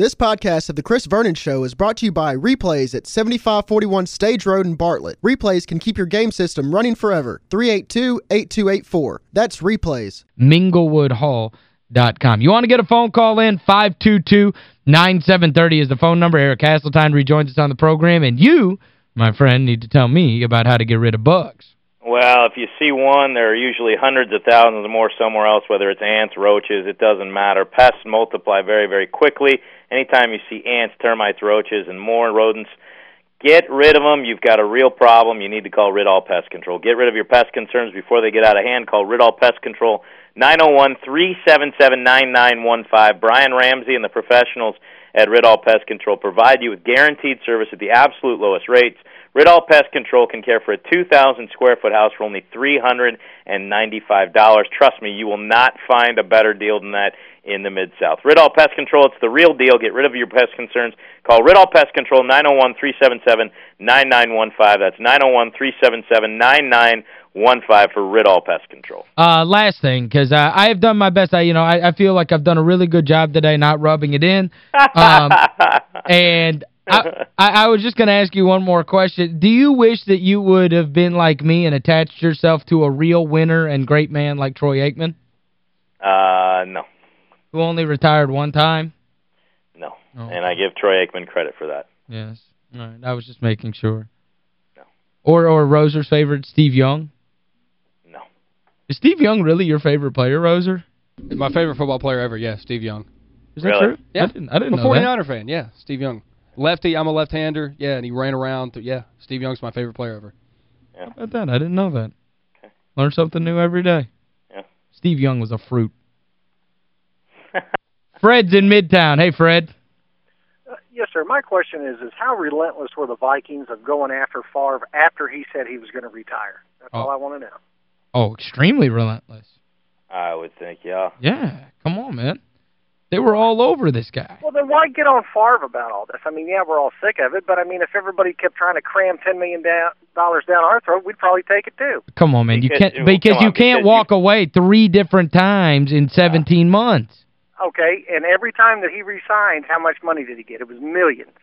This podcast of The Chris Vernon Show is brought to you by Replays at 7541 Stage Road in Bartlett. Replays can keep your game system running forever. 382-8284. That's Replays. MinglewoodHall.com. You want to get a phone call in? 522-9730 is the phone number. Eric Hasseltine rejoins us on the program. And you, my friend, need to tell me about how to get rid of bugs. Well, if you see one, there are usually hundreds of thousands more somewhere else, whether it's ants, roaches, it doesn't matter. Pests multiply very, very quickly. Anytime you see ants, termites, roaches, and more rodents, get rid of them. You've got a real problem. You need to call Ridall Pest Control. Get rid of your pest concerns before they get out of hand. Call Ridall Pest Control, 901-377-9915. Brian Ramsey and the professionals at Ridall Pest Control provide you with guaranteed service at the absolute lowest rates. Ridall Pest Control can care for a 2,000 square foot house for only $395. Trust me, you will not find a better deal than that in the Mid South. Ridall Pest Control, it's the real deal. Get rid of your pest concerns. Call Ridall Pest Control 901-377-9915. That's oh 901-377-9915 for Ridall Pest Control. Uh, last thing, because uh, I have done my best. I, you know, I, I feel like I've done a really good job today not rubbing it in. Um, and I, I, was just going to ask you one more question. Do you wish that you would have been like me and attached yourself to a real winner and great man like Troy Aikman? Uh, no. Who only retired one time? No. Oh. And I give Troy Aikman credit for that. Yes. All right. I was just making sure. No. Or or Roser's favorite, Steve Young? No. Is Steve Young really your favorite player, Roser? My favorite football player ever, yeah, Steve Young. Is that really? true? Yeah. I didn't, I didn't I'm know 49er fan, yeah, Steve Young. Lefty, I'm a left-hander. Yeah, and he ran around. yeah, Steve Young's my favorite player ever. Yeah. How about that? I didn't know that. Okay. Learn something new every day. Yeah. Steve Young was a fruit. Fred's in Midtown. Hey, Fred. Uh, yes, sir. My question is, is how relentless were the Vikings of going after Favre after he said he was going to retire? That's oh. all I want to know. Oh, extremely relentless. I would think, yeah. Yeah, come on, man. They were all over this guy. Well, then why get on Favre about all this? I mean, yeah, we're all sick of it, but I mean, if everybody kept trying to cram $10 million down our throat, we'd probably take it too. Come on, man. Because, you can't because on, you can't because walk you, away three different times in 17 yeah. months. Okay, and every time that he resigned, how much money did he get? It was millions.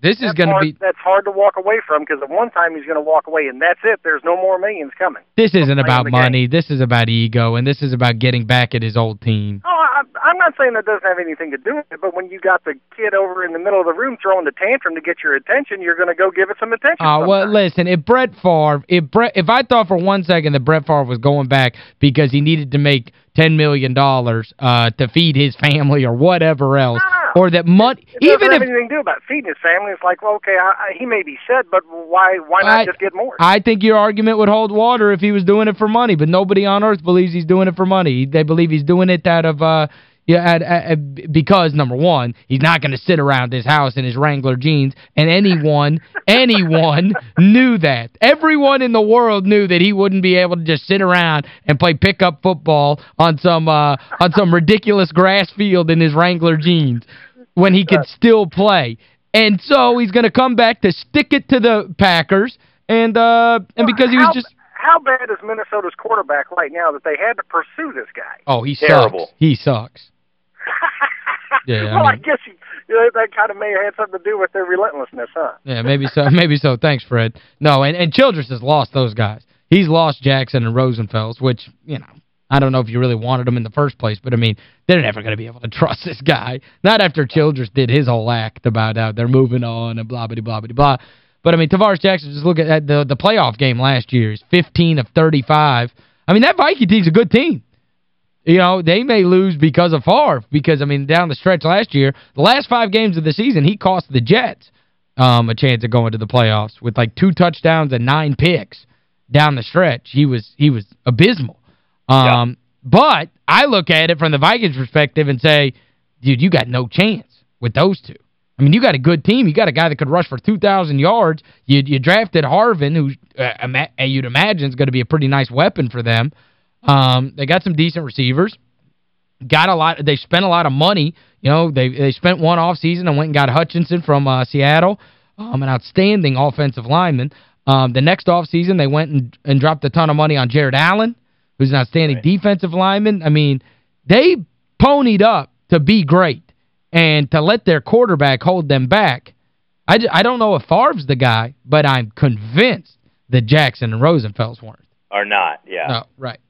This is going to be That's hard to walk away from because at one time he's going to walk away and that's it. There's no more millions coming. This isn't about money. Game. This is about ego and this is about getting back at his old team. Oh, I, I'm not saying that doesn't have anything to do with it, but when you got the kid over in the middle of the room throwing the tantrum to get your attention, you're going to go give it some attention. Oh, uh, well, listen, if Brett Favre, if Brett if I thought for one second that Brett Favre was going back because he needed to make $10 million uh, to feed his family or whatever else. Or that money... Even have if, anything to do about feeding his family. It's like, well, okay, I, I, he may be said, but why why not I, just get more? I think your argument would hold water if he was doing it for money, but nobody on earth believes he's doing it for money. They believe he's doing it out of... Uh, yeah, at, at, because, number one, he's not going to sit around his house in his Wrangler jeans, and anyone, anyone knew that. Everyone in the world knew that he wouldn't be able to just sit around and play pickup football on some uh, on some ridiculous grass field in his Wrangler jeans when he could still play. And so he's going to come back to stick it to the Packers, and uh, and because he was just how bad is Minnesota's quarterback right now that they had to pursue this guy? Oh, he Terrible. sucks. He sucks. yeah, well, I, mean, I guess you, you know, that kind of may have had something to do with their relentlessness, huh? Yeah, maybe so. maybe so. Thanks, Fred. No, and, and Childress has lost those guys. He's lost Jackson and Rosenfels, which, you know, I don't know if you really wanted them in the first place, but, I mean, they're never going to be able to trust this guy. Not after Childress did his whole act about how they're moving on and blah-blah-blah-blah. blah. But, I mean, Tarvaris Jackson, just look at the, the playoff game last year. He's 15 of 35. I mean, that Viking team's a good team. You know, they may lose because of Favre, because, I mean, down the stretch last year, the last five games of the season, he cost the Jets um, a chance of going to the playoffs with, like, two touchdowns and nine picks down the stretch. He was he was abysmal. Um, yeah. But I look at it from the Vikings perspective and say, dude, you got no chance with those two. I mean, you got a good team. You got a guy that could rush for 2,000 yards. You you drafted Harvin, who uh, you'd imagine is going to be a pretty nice weapon for them. Um, they got some decent receivers. Got a lot they spent a lot of money. You know, they they spent one off season and went and got Hutchinson from uh, Seattle, um, an outstanding offensive lineman. Um, the next off season they went and, and dropped a ton of money on Jared Allen, who's an outstanding right. defensive lineman. I mean, they ponied up to be great. and to let their quarterback hold them back. I, I don't know if Favre's the guy, but I'm convinced that Jackson and Rosenfels weren't. Are not, yeah. No, right.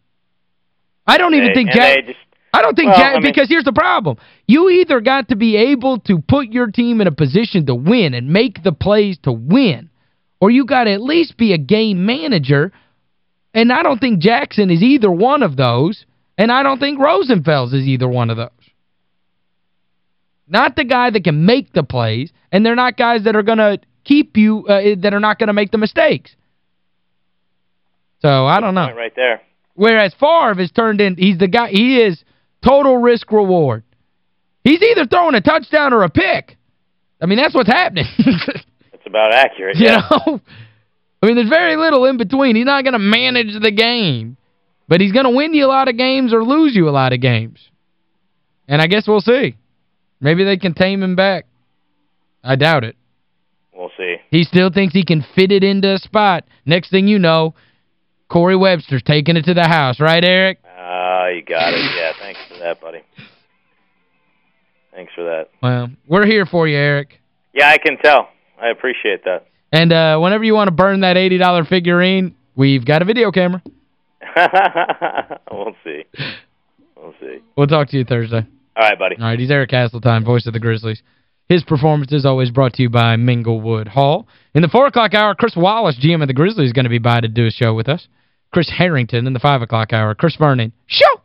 I don't even think and Jack just I don't think Well, Jack I mean- because here's the problem. You either got to be able to put your team in a position to win and make the plays to win, or you got to at least be a game manager. And I don't think Jackson is either one of those, and I don't think Rosenfels is either one of those. Not the guy that can make the plays, and they're not guys that are going to keep you, uh, that are not going to make the mistakes. So, I don't know. right there. Whereas Favre has turned in, he's the guy, he is total risk reward. He's either throwing a touchdown or a pick. I mean, that's what's happening. That's about accurate, you yeah. know? I mean, there's very little in between. He's not going to manage the game. But he's going to win you a lot of games or lose you a lot of games. And I guess we'll see. Maybe they can tame him back. I doubt it. We'll see. He still thinks he can fit it into a spot. Next thing you know, Corey Webster's taking it to the house. Right, Eric? Ah, you got it. Yeah, thanks for that, buddy. Thanks for that. Well, we're here for you, Eric. Yeah, I can tell. I appreciate that. And uh, whenever you want to burn that $80 figurine, we've got a video camera. we'll see. We'll see. We'll talk to you Thursday. All right, buddy. All right, he's Eric Hasseltine, voice of the Grizzlies. His performance is always brought to you by Minglewood Hall. In the 4 o'clock hour, Chris Wallace, GM of the Grizzlies, is going to be by to do a show with us. Chris Herrington in the 5 o'clock hour. Chris Vernon. Show!